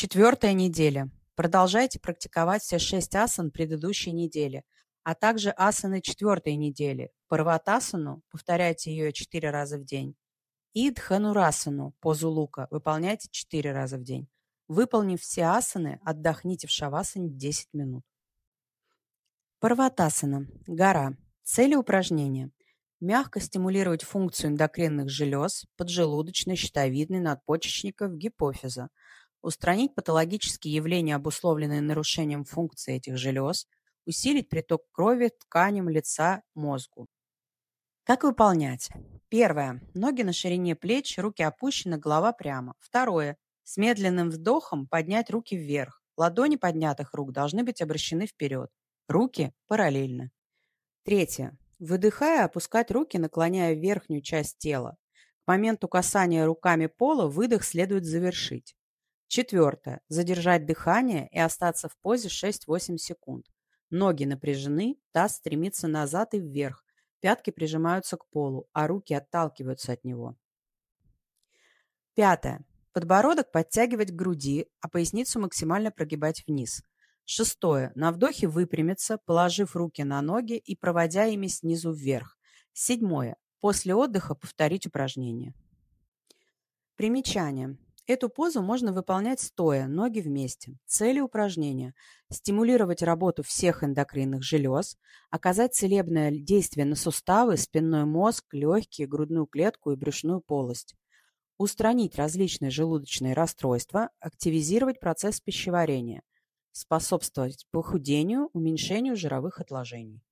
Четвертая неделя. Продолжайте практиковать все шесть асан предыдущей недели, а также асаны четвертой недели. Парватасану повторяйте ее четыре раза в день. И Дханурасану, позу лука, выполняйте четыре раза в день. Выполнив все асаны, отдохните в шавасане 10 минут. Парватасана. Гора. Цели упражнения. Мягко стимулировать функцию эндокринных желез, поджелудочной, щитовидной, надпочечников, гипофиза. Устранить патологические явления, обусловленные нарушением функции этих желез. Усилить приток крови тканям лица, мозгу. Как выполнять? Первое. Ноги на ширине плеч, руки опущены, голова прямо. Второе. С медленным вдохом поднять руки вверх. Ладони поднятых рук должны быть обращены вперед. Руки параллельно. Третье. Выдыхая, опускать руки, наклоняя верхнюю часть тела. К моменту касания руками пола выдох следует завершить. Четвертое. Задержать дыхание и остаться в позе 6-8 секунд. Ноги напряжены, таз стремится назад и вверх, Пятки прижимаются к полу, а руки отталкиваются от него. Пятое. Подбородок подтягивать к груди, а поясницу максимально прогибать вниз. Шестое. На вдохе выпрямиться, положив руки на ноги и проводя ими снизу вверх. Седьмое. После отдыха повторить упражнение. Примечание. Эту позу можно выполнять стоя, ноги вместе. Цели упражнения – стимулировать работу всех эндокринных желез, оказать целебное действие на суставы, спинной мозг, легкие, грудную клетку и брюшную полость, устранить различные желудочные расстройства, активизировать процесс пищеварения, способствовать похудению, уменьшению жировых отложений.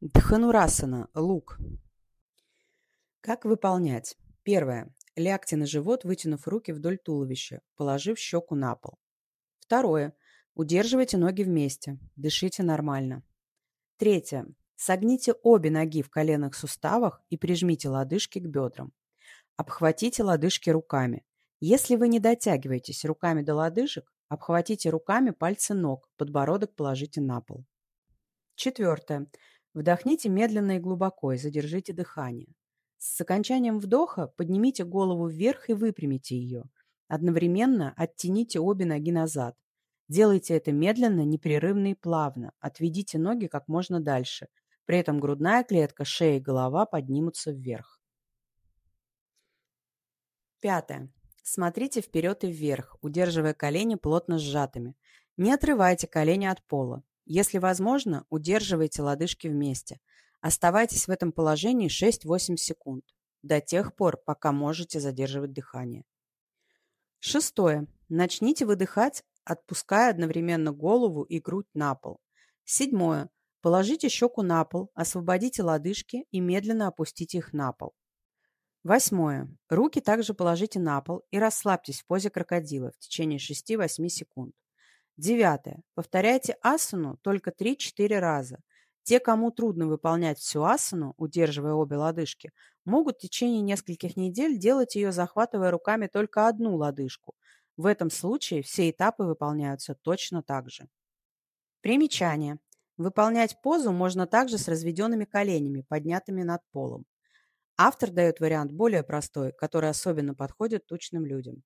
Дханурасана – лук. Как выполнять? Первое. Лягте на живот, вытянув руки вдоль туловища, положив щеку на пол. Второе. Удерживайте ноги вместе. Дышите нормально. Третье. Согните обе ноги в коленных суставах и прижмите лодыжки к бедрам. Обхватите лодыжки руками. Если вы не дотягиваетесь руками до лодыжек, обхватите руками пальцы ног, подбородок положите на пол. Четвертое. Вдохните медленно и глубоко и задержите дыхание. С окончанием вдоха поднимите голову вверх и выпрямите ее. Одновременно оттяните обе ноги назад. Делайте это медленно, непрерывно и плавно. Отведите ноги как можно дальше. При этом грудная клетка, шея и голова поднимутся вверх. Пятое. Смотрите вперед и вверх, удерживая колени плотно сжатыми. Не отрывайте колени от пола. Если возможно, удерживайте лодыжки вместе – Оставайтесь в этом положении 6-8 секунд, до тех пор, пока можете задерживать дыхание. Шестое. Начните выдыхать, отпуская одновременно голову и грудь на пол. Седьмое. Положите щеку на пол, освободите лодыжки и медленно опустите их на пол. Восьмое. Руки также положите на пол и расслабьтесь в позе крокодила в течение 6-8 секунд. Девятое. Повторяйте асану только 3-4 раза – те, кому трудно выполнять всю асану, удерживая обе лодыжки, могут в течение нескольких недель делать ее, захватывая руками только одну лодыжку. В этом случае все этапы выполняются точно так же. Примечание. Выполнять позу можно также с разведенными коленями, поднятыми над полом. Автор дает вариант более простой, который особенно подходит тучным людям.